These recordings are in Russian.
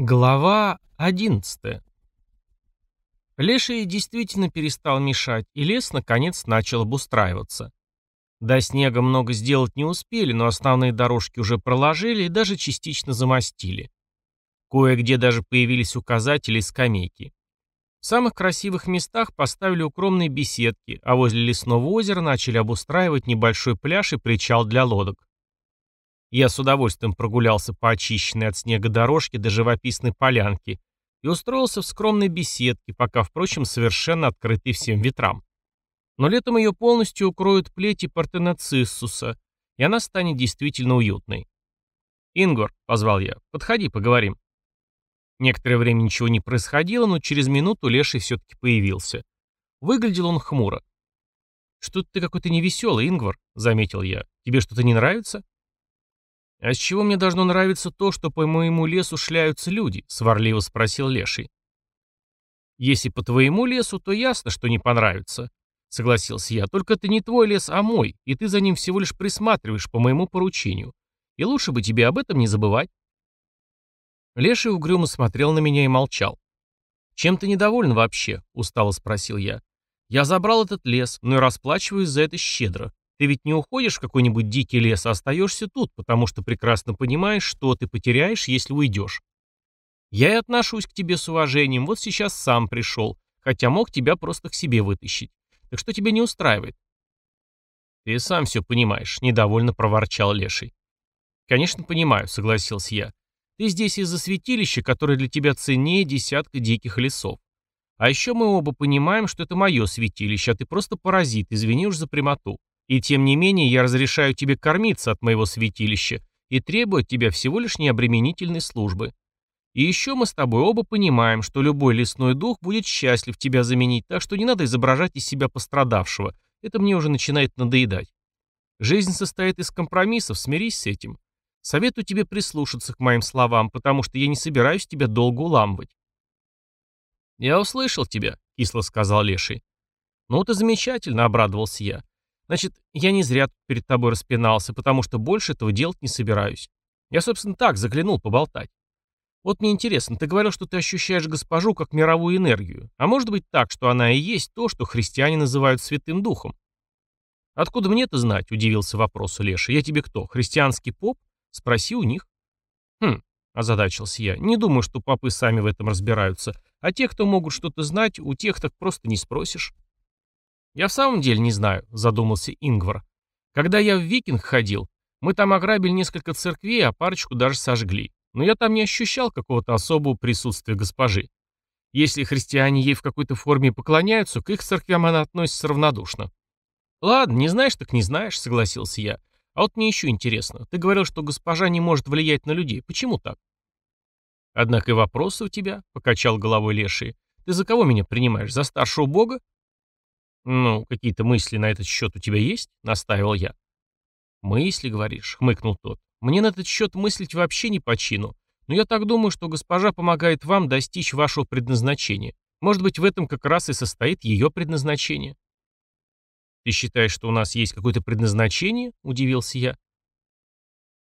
Глава 11 Леший действительно перестал мешать, и лес, наконец, начал обустраиваться. До снега много сделать не успели, но основные дорожки уже проложили и даже частично замостили. Кое-где даже появились указатели и скамейки. В самых красивых местах поставили укромные беседки, а возле лесного озера начали обустраивать небольшой пляж и причал для лодок. Я с удовольствием прогулялся по очищенной от снега дорожке до живописной полянки и устроился в скромной беседке, пока, впрочем, совершенно открытой всем ветрам. Но летом ее полностью укроют плети партеноциссуса, и она станет действительно уютной. «Ингвар», — позвал я, — «подходи, поговорим». Некоторое время ничего не происходило, но через минуту Леший все-таки появился. Выглядел он хмуро. «Что-то ты какой-то невеселый, Ингвар», — заметил я. «Тебе что-то не нравится?» «А с чего мне должно нравиться то, что по моему лесу шляются люди?» — сварливо спросил Леший. «Если по твоему лесу, то ясно, что не понравится», — согласился я. «Только это не твой лес, а мой, и ты за ним всего лишь присматриваешь по моему поручению. И лучше бы тебе об этом не забывать». Леший угрюмо смотрел на меня и молчал. «Чем ты недоволен вообще?» — устало спросил я. «Я забрал этот лес, но и расплачиваюсь за это щедро. Ты ведь не уходишь в какой-нибудь дикий лес, а остаешься тут, потому что прекрасно понимаешь, что ты потеряешь, если уйдешь. Я и отношусь к тебе с уважением, вот сейчас сам пришел, хотя мог тебя просто к себе вытащить. Так что тебя не устраивает?» «Ты сам все понимаешь», — недовольно проворчал Леший. «Конечно, понимаю», — согласился я. «Ты здесь из-за святилища, которое для тебя ценнее десятка диких лесов. А еще мы оба понимаем, что это мое святилище, а ты просто паразит, извини уж за прямоту. И тем не менее я разрешаю тебе кормиться от моего святилища и требую от тебя всего лишь необременительной службы. И еще мы с тобой оба понимаем, что любой лесной дух будет счастлив тебя заменить, так что не надо изображать из себя пострадавшего. Это мне уже начинает надоедать. Жизнь состоит из компромиссов, смирись с этим. Советую тебе прислушаться к моим словам, потому что я не собираюсь тебя долго уламывать. «Я услышал тебя», — кисло сказал Леший. «Ну, это замечательно», — обрадовался я. Значит, я не зря перед тобой распинался, потому что больше этого делать не собираюсь. Я, собственно, так заглянул поболтать. Вот мне интересно, ты говорил, что ты ощущаешь госпожу как мировую энергию. А может быть так, что она и есть то, что христиане называют святым духом? Откуда мне это знать? Удивился вопросу Леша. Я тебе кто, христианский поп? Спроси у них. Хм, озадачился я. Не думаю, что попы сами в этом разбираются. А те, кто могут что-то знать, у тех так просто не спросишь. «Я в самом деле не знаю», — задумался Ингвар. «Когда я в Викинг ходил, мы там ограбили несколько церквей, а парочку даже сожгли. Но я там не ощущал какого-то особого присутствия госпожи. Если христиане ей в какой-то форме поклоняются, к их церквям она относится равнодушно». «Ладно, не знаешь, так не знаешь», — согласился я. «А вот мне еще интересно. Ты говорил, что госпожа не может влиять на людей. Почему так?» «Однако и вопросы у тебя», — покачал головой Леший. «Ты за кого меня принимаешь? За старшего бога?» «Ну, какие-то мысли на этот счет у тебя есть?» — настаивал я. «Мысли, говоришь?» — хмыкнул тот. «Мне на этот счет мыслить вообще не по чину. Но я так думаю, что госпожа помогает вам достичь вашего предназначения. Может быть, в этом как раз и состоит ее предназначение». «Ты считаешь, что у нас есть какое-то предназначение?» — удивился я.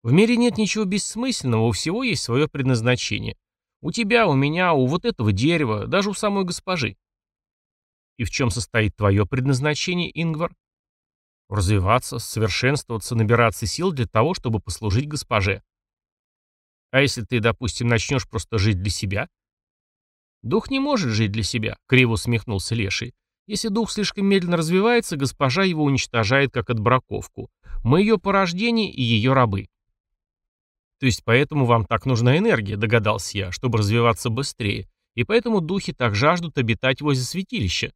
«В мире нет ничего бессмысленного, у всего есть свое предназначение. У тебя, у меня, у вот этого дерева, даже у самой госпожи. И в чем состоит твое предназначение, Ингвар? Развиваться, совершенствоваться, набираться сил для того, чтобы послужить госпоже. А если ты, допустим, начнешь просто жить для себя? Дух не может жить для себя, криво усмехнулся Леший. Если дух слишком медленно развивается, госпожа его уничтожает как отбраковку. Мы ее порождение и ее рабы. То есть поэтому вам так нужна энергия, догадался я, чтобы развиваться быстрее. И поэтому духи так жаждут обитать возле святилища.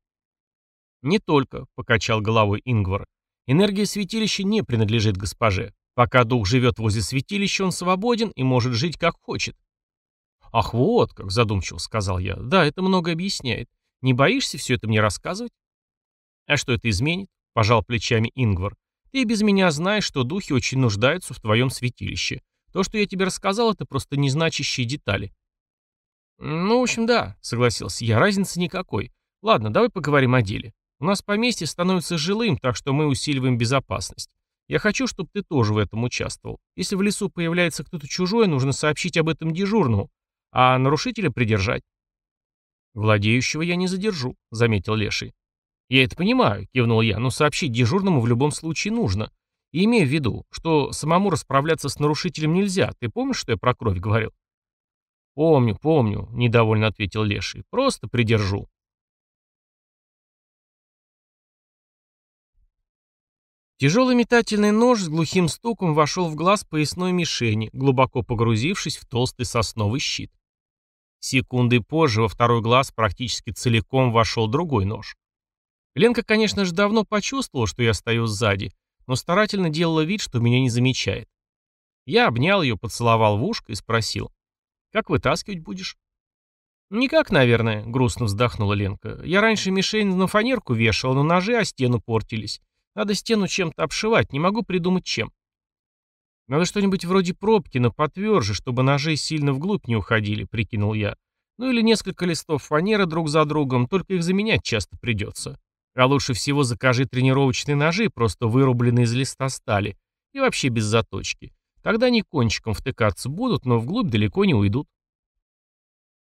«Не только», — покачал головой Ингвар. «Энергия святилища не принадлежит госпоже. Пока дух живет возле святилища, он свободен и может жить как хочет». «Ах, вот как», — задумчиво сказал я. «Да, это много объясняет. Не боишься все это мне рассказывать?» «А что это изменит?» — пожал плечами Ингвар. «Ты без меня знаешь, что духи очень нуждаются в твоем святилище. То, что я тебе рассказал, это просто незначащие детали». «Ну, в общем, да», — согласился я, — «разницы никакой. Ладно, давай поговорим о деле. У нас поместье становится жилым, так что мы усиливаем безопасность. Я хочу, чтобы ты тоже в этом участвовал. Если в лесу появляется кто-то чужой, нужно сообщить об этом дежурному. а нарушителя придержать. «Владеющего я не задержу», — заметил Леший. «Я это понимаю», — кивнул я, — «но сообщить дежурному в любом случае нужно. И имею в виду, что самому расправляться с нарушителем нельзя. Ты помнишь, что я про кровь говорил?» «Помню, помню», — недовольно ответил Леший. «Просто придержу». Тяжелый метательный нож с глухим стуком вошел в глаз поясной мишени, глубоко погрузившись в толстый сосновый щит. Секунды позже во второй глаз практически целиком вошел другой нож. Ленка, конечно же, давно почувствовала, что я стою сзади, но старательно делала вид, что меня не замечает. Я обнял ее, поцеловал в ушко и спросил, «Как вытаскивать будешь?» «Никак, наверное», — грустно вздохнула Ленка. «Я раньше мишень на фанерку вешала, но ножи о стену портились. Надо стену чем-то обшивать, не могу придумать чем. Надо что-нибудь вроде пробки, но потверже, чтобы ножи сильно вглубь не уходили, прикинул я. Ну или несколько листов фанеры друг за другом, только их заменять часто придется. А лучше всего закажи тренировочные ножи, просто вырубленные из листа стали. И вообще без заточки. Тогда они кончиком втыкаться будут, но вглубь далеко не уйдут.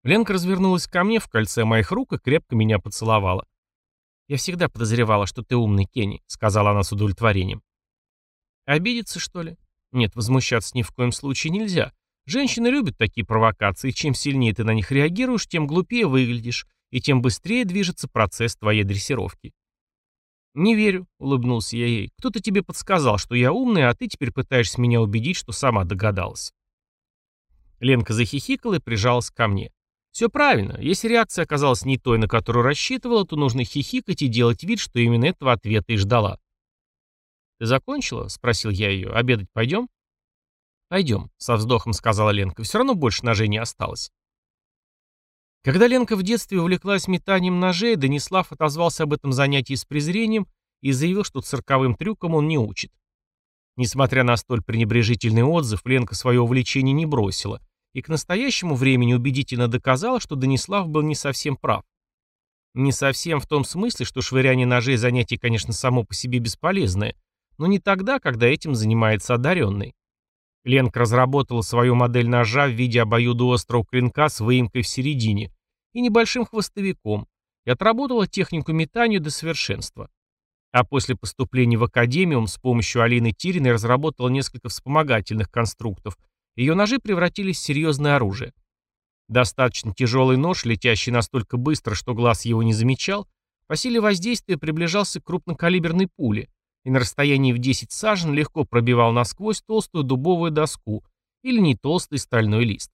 Ленка развернулась ко мне в кольце моих рук и крепко меня поцеловала. «Я всегда подозревала, что ты умный, Кенни», — сказала она с удовлетворением. «Обидеться, что ли?» «Нет, возмущаться ни в коем случае нельзя. Женщины любят такие провокации, чем сильнее ты на них реагируешь, тем глупее выглядишь, и тем быстрее движется процесс твоей дрессировки». «Не верю», — улыбнулся я ей. «Кто-то тебе подсказал, что я умный, а ты теперь пытаешься меня убедить, что сама догадалась». Ленка захихикала и прижалась ко мне. Все правильно. Если реакция оказалась не той, на которую рассчитывала, то нужно хихикать и делать вид, что именно этого ответа и ждала. «Ты закончила?» — спросил я ее. «Обедать пойдем?» «Пойдем», — со вздохом сказала Ленка. «Все равно больше ножей не осталось». Когда Ленка в детстве увлеклась метанием ножей, Данислав отозвался об этом занятии с презрением и заявил, что цирковым трюкам он не учит. Несмотря на столь пренебрежительный отзыв, Ленка свое увлечение не бросила и к настоящему времени убедительно доказала, что Данислав был не совсем прав. Не совсем в том смысле, что швыряние ножей занятие, конечно, само по себе бесполезное, но не тогда, когда этим занимается одаренный. Ленка разработала свою модель ножа в виде обоюдоострого клинка с выемкой в середине и небольшим хвостовиком, и отработала технику метания до совершенства. А после поступления в академиум с помощью Алины Тириной разработала несколько вспомогательных конструктов, ее ножи превратились в серьезное оружие. Достаточно тяжелый нож, летящий настолько быстро, что глаз его не замечал, по силе воздействия приближался к крупнокалиберной пуле и на расстоянии в 10 сажен легко пробивал насквозь толстую дубовую доску или не толстый стальной лист.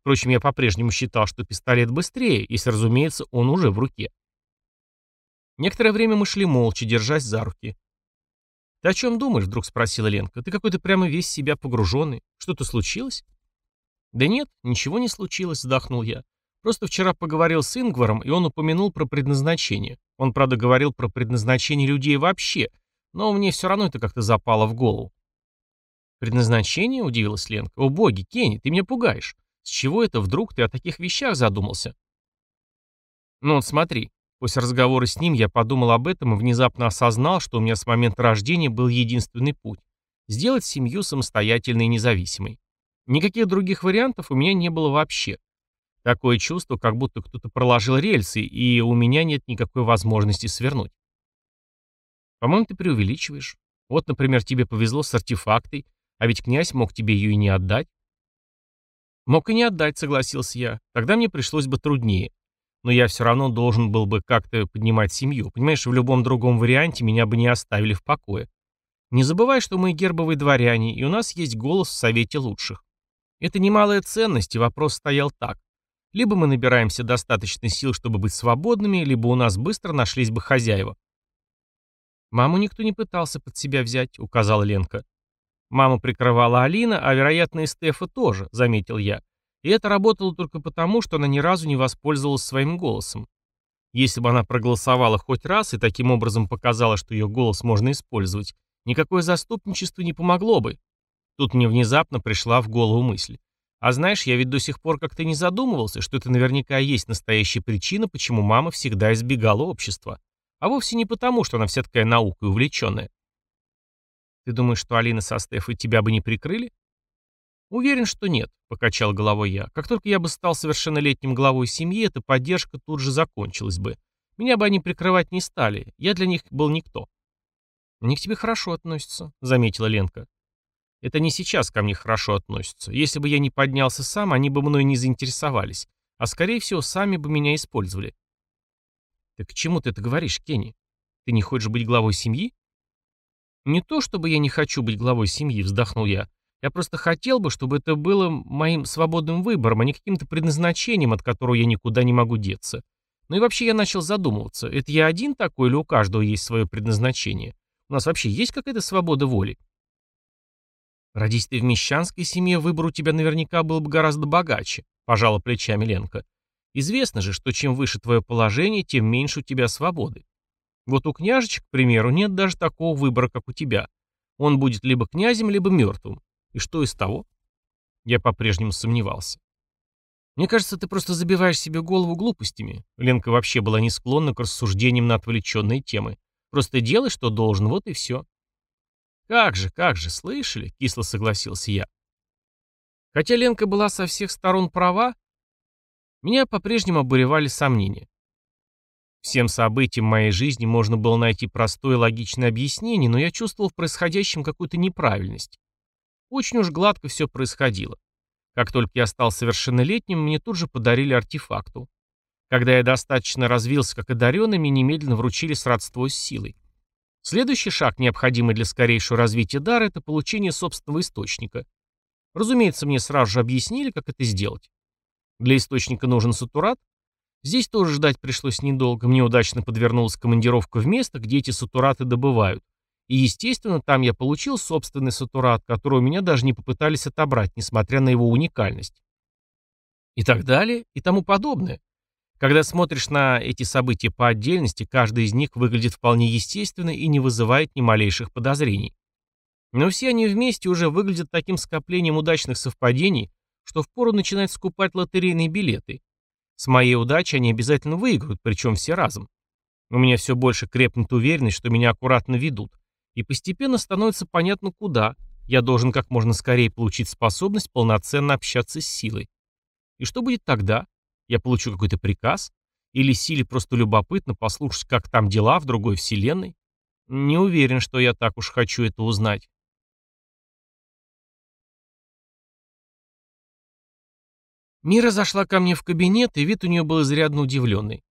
Впрочем, я по-прежнему считал, что пистолет быстрее, если, разумеется, он уже в руке. Некоторое время мы шли молча, держась за руки. «Ты о чем думаешь?» — вдруг спросила Ленка. «Ты какой-то прямо весь себя погруженный. Что-то случилось?» «Да нет, ничего не случилось», — вздохнул я. «Просто вчера поговорил с Ингваром, и он упомянул про предназначение. Он, правда, говорил про предназначение людей вообще, но мне все равно это как-то запало в голову». «Предназначение?» — удивилась Ленка. «О боги, Кенни, ты меня пугаешь. С чего это вдруг ты о таких вещах задумался?» «Ну вот смотри, После разговора с ним я подумал об этом и внезапно осознал, что у меня с момента рождения был единственный путь – сделать семью самостоятельной и независимой. Никаких других вариантов у меня не было вообще. Такое чувство, как будто кто-то проложил рельсы, и у меня нет никакой возможности свернуть. По-моему, ты преувеличиваешь. Вот, например, тебе повезло с артефактой, а ведь князь мог тебе ее и не отдать. Мог и не отдать, согласился я. Тогда мне пришлось бы труднее но я все равно должен был бы как-то поднимать семью. Понимаешь, в любом другом варианте меня бы не оставили в покое. Не забывай, что мы гербовые дворяне, и у нас есть голос в Совете лучших. Это немалая ценность, и вопрос стоял так. Либо мы набираемся достаточно сил, чтобы быть свободными, либо у нас быстро нашлись бы хозяева. «Маму никто не пытался под себя взять», — указала Ленка. «Маму прикрывала Алина, а, вероятно, и Стефа тоже», — заметил я. И это работало только потому, что она ни разу не воспользовалась своим голосом. Если бы она проголосовала хоть раз и таким образом показала, что ее голос можно использовать, никакое заступничество не помогло бы. Тут мне внезапно пришла в голову мысль. А знаешь, я ведь до сих пор как-то не задумывался, что это наверняка есть настоящая причина, почему мама всегда избегала общества. А вовсе не потому, что она вся такая наукой увлеченная. Ты думаешь, что Алина со Стефой тебя бы не прикрыли? «Уверен, что нет», — покачал головой я. «Как только я бы стал совершеннолетним главой семьи, эта поддержка тут же закончилась бы. Меня бы они прикрывать не стали. Я для них был никто». «Они к тебе хорошо относятся», — заметила Ленка. «Это не сейчас ко мне хорошо относятся. Если бы я не поднялся сам, они бы мной не заинтересовались. А скорее всего, сами бы меня использовали». «Так к чему ты это говоришь, Кенни? Ты не хочешь быть главой семьи?» «Не то, чтобы я не хочу быть главой семьи», — вздохнул я. Я просто хотел бы, чтобы это было моим свободным выбором, а не каким-то предназначением, от которого я никуда не могу деться. Ну и вообще я начал задумываться, это я один такой или у каждого есть свое предназначение? У нас вообще есть какая-то свобода воли? Родись ты в мещанской семье, выбор у тебя наверняка был бы гораздо богаче, пожала плечами Ленка. Известно же, что чем выше твое положение, тем меньше у тебя свободы. Вот у княжечек, к примеру, нет даже такого выбора, как у тебя. Он будет либо князем, либо мертвым. И что из того? Я по-прежнему сомневался. Мне кажется, ты просто забиваешь себе голову глупостями. Ленка вообще была не склонна к рассуждениям на отвлеченные темы. Просто делай, что должен, вот и все. Как же, как же, слышали? Кисло согласился я. Хотя Ленка была со всех сторон права, меня по-прежнему обуревали сомнения. Всем событиям моей жизни можно было найти простое логичное объяснение, но я чувствовал в происходящем какую-то неправильность. Очень уж гладко все происходило. Как только я стал совершеннолетним, мне тут же подарили артефакту. Когда я достаточно развился как одаренный, мне немедленно вручили сродство с силой. Следующий шаг, необходимый для скорейшего развития дара, это получение собственного источника. Разумеется, мне сразу же объяснили, как это сделать. Для источника нужен сатурат. Здесь тоже ждать пришлось недолго. Мне удачно подвернулась командировка в место, где эти сатураты добывают. И, естественно, там я получил собственный сатурат, который у меня даже не попытались отобрать, несмотря на его уникальность. И так далее, и тому подобное. Когда смотришь на эти события по отдельности, каждый из них выглядит вполне естественно и не вызывает ни малейших подозрений. Но все они вместе уже выглядят таким скоплением удачных совпадений, что впору начинать скупать лотерейные билеты. С моей удачей они обязательно выиграют, причем все разом. У меня все больше крепнет уверенность, что меня аккуратно ведут, и постепенно становится понятно куда. Я должен как можно скорее получить способность полноценно общаться с силой. И что будет тогда? Я получу какой-то приказ? Или силе просто любопытно послушать, как там дела в другой вселенной? Не уверен, что я так уж хочу это узнать. Мира зашла ко мне в кабинет, и вид у нее был изрядно удивленный.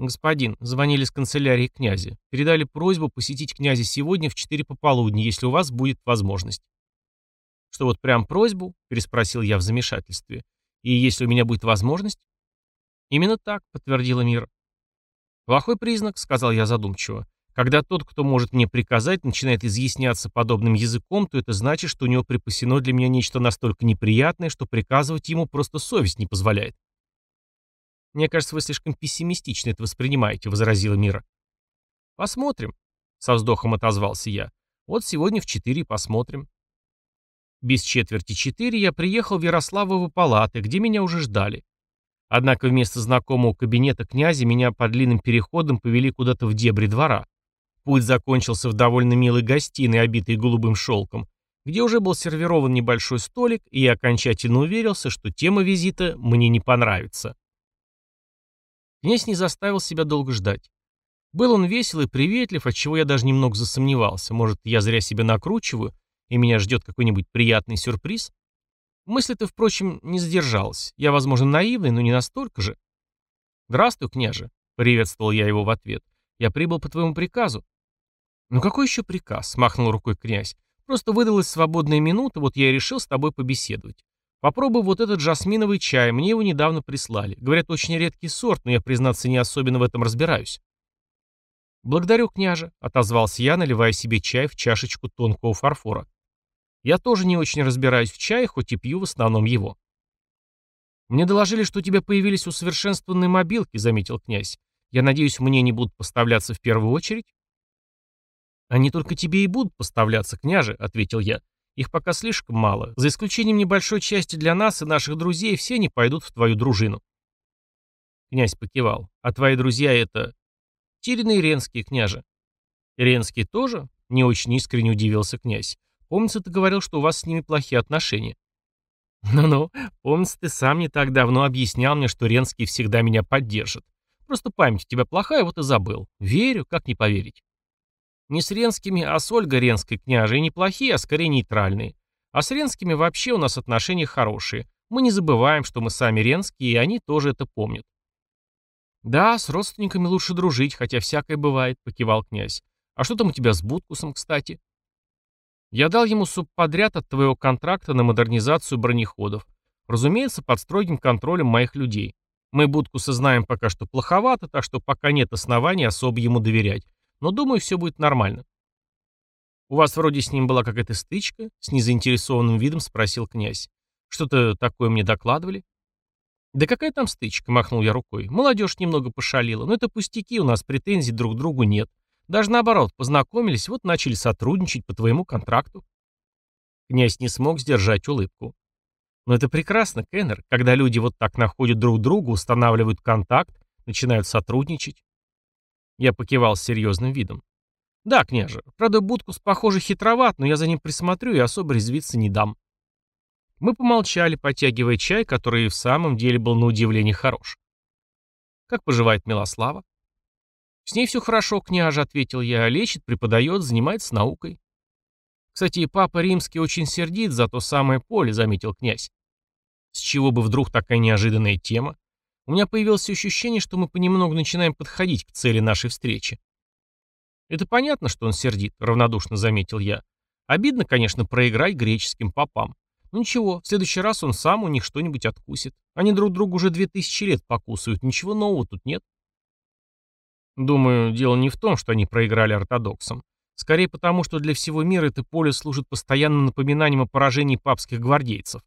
«Господин, звонили с канцелярии князя. Передали просьбу посетить князя сегодня в четыре пополудни, если у вас будет возможность». «Что вот прям просьбу?» – переспросил я в замешательстве. «И если у меня будет возможность?» «Именно так», – подтвердила Мира. «Плохой признак», – сказал я задумчиво. «Когда тот, кто может мне приказать, начинает изъясняться подобным языком, то это значит, что у него припасено для меня нечто настолько неприятное, что приказывать ему просто совесть не позволяет». «Мне кажется, вы слишком пессимистично это воспринимаете», — возразила Мира. «Посмотрим», — со вздохом отозвался я. «Вот сегодня в четыре посмотрим». Без четверти четыре я приехал в Ярославовы палаты, где меня уже ждали. Однако вместо знакомого кабинета князя меня по длинным переходам повели куда-то в дебри двора. Путь закончился в довольно милой гостиной, обитой голубым шелком, где уже был сервирован небольшой столик, и я окончательно уверился, что тема визита мне не понравится. Князь не заставил себя долго ждать. Был он весел и приветлив, отчего я даже немного засомневался. Может, я зря себя накручиваю, и меня ждет какой-нибудь приятный сюрприз? Мысль-то, впрочем, не задержалась. Я, возможно, наивный, но не настолько же. «Здравствуй, княже», — приветствовал я его в ответ. «Я прибыл по твоему приказу». «Ну какой еще приказ?» — махнул рукой князь. «Просто выдалась свободная минута, вот я и решил с тобой побеседовать. Попробуй вот этот жасминовый чай, мне его недавно прислали. Говорят, очень редкий сорт, но я, признаться, не особенно в этом разбираюсь. «Благодарю, княже», — отозвался я, наливая себе чай в чашечку тонкого фарфора. «Я тоже не очень разбираюсь в чае, хоть и пью в основном его». «Мне доложили, что у тебя появились усовершенствованные мобилки», — заметил князь. «Я надеюсь, мне не будут поставляться в первую очередь?» «Они только тебе и будут поставляться, княже», — ответил я. Их пока слишком мало. За исключением небольшой части для нас и наших друзей, все они пойдут в твою дружину. Князь покивал. А твои друзья это... Тирины и Ренские, княже. Ренские тоже? Не очень искренне удивился князь. Помнится, ты говорил, что у вас с ними плохие отношения. Ну-ну, помнится, ты сам не так давно объяснял мне, что Ренский всегда меня поддержит. Просто память у тебя плохая, вот и забыл. Верю, как не поверить. Не с Ренскими, а с Ольгой Ренской княжей неплохие, а скорее нейтральные. А с Ренскими вообще у нас отношения хорошие. Мы не забываем, что мы сами Ренские, и они тоже это помнят. «Да, с родственниками лучше дружить, хотя всякое бывает», — покивал князь. «А что там у тебя с Будкусом, кстати?» «Я дал ему субподряд от твоего контракта на модернизацию бронеходов. Разумеется, под строгим контролем моих людей. Мы Будкуса знаем пока что плоховато, так что пока нет оснований особо ему доверять. Но думаю, все будет нормально». «У вас вроде с ним была какая-то стычка?» — с незаинтересованным видом спросил князь. «Что-то такое мне докладывали?» «Да какая там стычка?» — махнул я рукой. «Молодежь немного пошалила, но это пустяки, у нас претензий друг к другу нет. Даже наоборот, познакомились, вот начали сотрудничать по твоему контракту». Князь не смог сдержать улыбку. «Но это прекрасно, Кеннер, когда люди вот так находят друг друга, устанавливают контакт, начинают сотрудничать». Я покивал с серьезным видом. «Да, княже, правда, Будкус, похоже, хитроват, но я за ним присмотрю и особо резвиться не дам». Мы помолчали, потягивая чай, который в самом деле был на удивление хорош. «Как поживает Милослава?» «С ней все хорошо, княже», — ответил я. «Лечит, преподает, занимается наукой». «Кстати, папа римский очень сердит за то самое поле», — заметил князь. «С чего бы вдруг такая неожиданная тема? У меня появилось ощущение, что мы понемногу начинаем подходить к цели нашей встречи». «Это понятно, что он сердит», — равнодушно заметил я. «Обидно, конечно, проиграть греческим попам. Ну ничего, в следующий раз он сам у них что-нибудь откусит. Они друг другу уже две тысячи лет покусывают, ничего нового тут нет. Думаю, дело не в том, что они проиграли ортодоксам. Скорее потому, что для всего мира это поле служит постоянным напоминанием о поражении папских гвардейцев.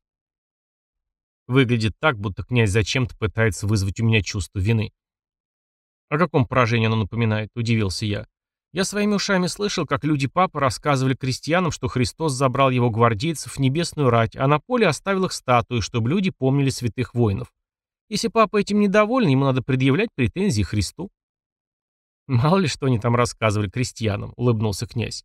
Выглядит так, будто князь зачем-то пытается вызвать у меня чувство вины. «О каком поражении оно напоминает?» – удивился я. Я своими ушами слышал, как люди папы рассказывали крестьянам, что Христос забрал его гвардейцев в небесную рать, а на поле оставил их статуи, чтобы люди помнили святых воинов. Если папа этим недоволен, ему надо предъявлять претензии Христу. Мало ли, что они там рассказывали крестьянам, улыбнулся князь.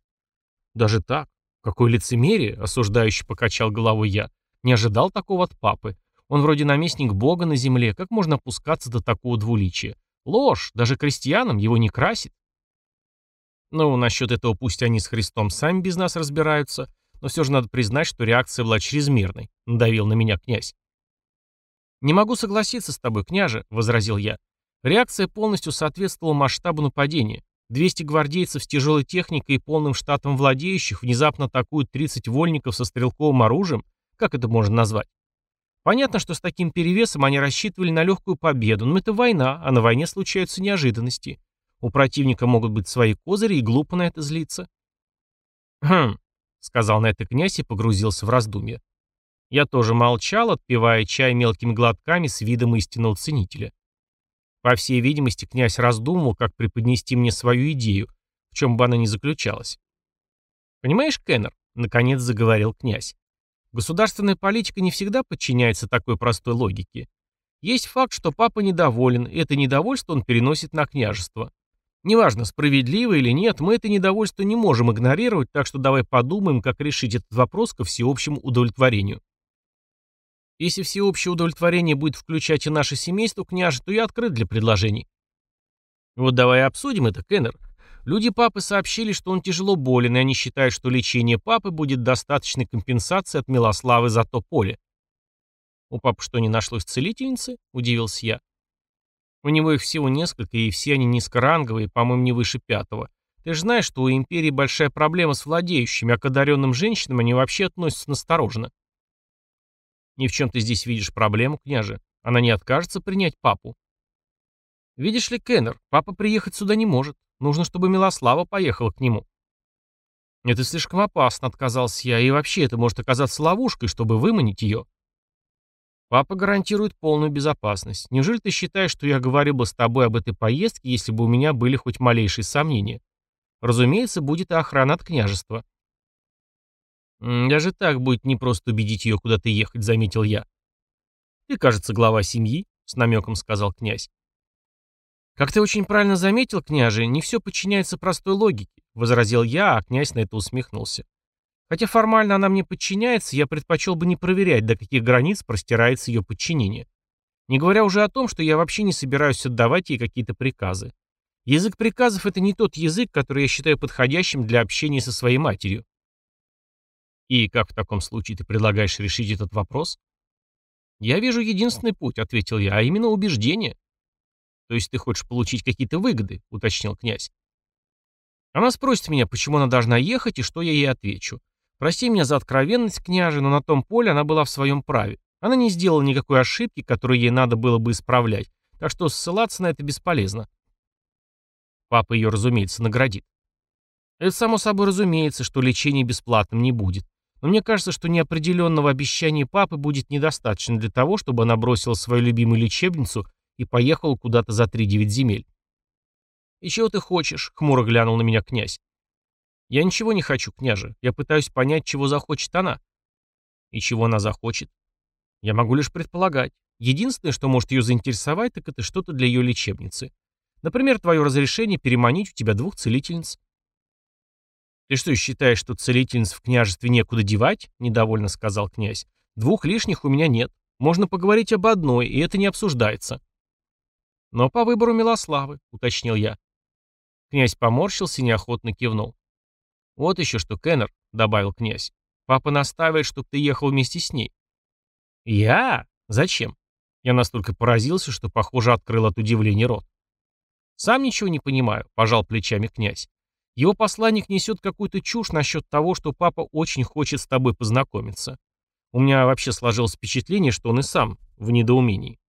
Даже так? Какое лицемерие, осуждающий покачал головой я. Не ожидал такого от папы. Он вроде наместник Бога на земле, как можно опускаться до такого двуличия? Ложь, даже крестьянам его не красит. Ну, насчет этого пусть они с Христом сами без нас разбираются, но все же надо признать, что реакция была чрезмерной, надавил на меня князь. «Не могу согласиться с тобой, княже», — возразил я. Реакция полностью соответствовала масштабу нападения. 200 гвардейцев с тяжелой техникой и полным штатом владеющих внезапно атакуют 30 вольников со стрелковым оружием, как это можно назвать? Понятно, что с таким перевесом они рассчитывали на легкую победу, но это война, а на войне случаются неожиданности. У противника могут быть свои козыри, и глупо на это злиться. «Хм», — сказал на это князь и погрузился в раздумье. Я тоже молчал, отпивая чай мелкими глотками с видом истинного ценителя. По всей видимости, князь раздумывал, как преподнести мне свою идею, в чем бы она ни заключалась. «Понимаешь, Кеннер?» — наконец заговорил князь. «Государственная политика не всегда подчиняется такой простой логике. Есть факт, что папа недоволен, и это недовольство он переносит на княжество. Неважно, справедливо или нет, мы это недовольство не можем игнорировать, так что давай подумаем, как решить этот вопрос ко всеобщему удовлетворению. Если всеобщее удовлетворение будет включать и наше семейство, княже, то я открыт для предложений. Вот давай обсудим это, Кеннер. Люди папы сообщили, что он тяжело болен, и они считают, что лечение папы будет достаточной компенсацией от Милославы за то поле. У папы что, не нашлось целительницы? Удивился я. У него их всего несколько, и все они низкоранговые, по-моему, не выше пятого. Ты же знаешь, что у империи большая проблема с владеющими, а к одаренным женщинам они вообще относятся настороженно. Ни в чем ты здесь видишь проблему, княже. Она не откажется принять папу. Видишь ли, Кеннер, папа приехать сюда не может. Нужно, чтобы Милослава поехала к нему. Это слишком опасно, отказался я, и вообще это может оказаться ловушкой, чтобы выманить ее. Папа гарантирует полную безопасность. Неужели ты считаешь, что я говорил бы с тобой об этой поездке, если бы у меня были хоть малейшие сомнения? Разумеется, будет и охрана от княжества. «Даже так будет непросто убедить ее куда-то ехать», — заметил я. «Ты, кажется, глава семьи», — с намеком сказал князь. «Как ты очень правильно заметил, княже, не все подчиняется простой логике», — возразил я, а князь на это усмехнулся. Хотя формально она мне подчиняется, я предпочел бы не проверять, до каких границ простирается ее подчинение. Не говоря уже о том, что я вообще не собираюсь отдавать ей какие-то приказы. Язык приказов — это не тот язык, который я считаю подходящим для общения со своей матерью. И как в таком случае ты предлагаешь решить этот вопрос? Я вижу единственный путь, ответил я, а именно убеждение. То есть ты хочешь получить какие-то выгоды, уточнил князь. Она спросит меня, почему она должна ехать и что я ей отвечу. Прости меня за откровенность, княже, но на том поле она была в своем праве. Она не сделала никакой ошибки, которую ей надо было бы исправлять, так что ссылаться на это бесполезно. Папа ее, разумеется, наградит. Это само собой разумеется, что лечение бесплатным не будет. Но мне кажется, что неопределенного обещания папы будет недостаточно для того, чтобы она бросила свою любимую лечебницу и поехала куда-то за три-девять земель. «И чего ты хочешь?» — хмуро глянул на меня князь. «Я ничего не хочу, княже. Я пытаюсь понять, чего захочет она». «И чего она захочет?» «Я могу лишь предполагать. Единственное, что может ее заинтересовать, так это что-то для ее лечебницы. Например, твое разрешение переманить у тебя двух целительниц». «Ты что, считаешь, что целительниц в княжестве некуда девать?» — недовольно сказал князь. «Двух лишних у меня нет. Можно поговорить об одной, и это не обсуждается». «Но по выбору Милославы», — уточнил я. Князь поморщился и неохотно кивнул. «Вот еще что, Кеннер», — добавил князь. «Папа настаивает, чтобы ты ехал вместе с ней». «Я? Зачем?» Я настолько поразился, что, похоже, открыл от удивления рот. «Сам ничего не понимаю», — пожал плечами князь. Его посланник несет какую-то чушь насчет того, что папа очень хочет с тобой познакомиться. У меня вообще сложилось впечатление, что он и сам в недоумении.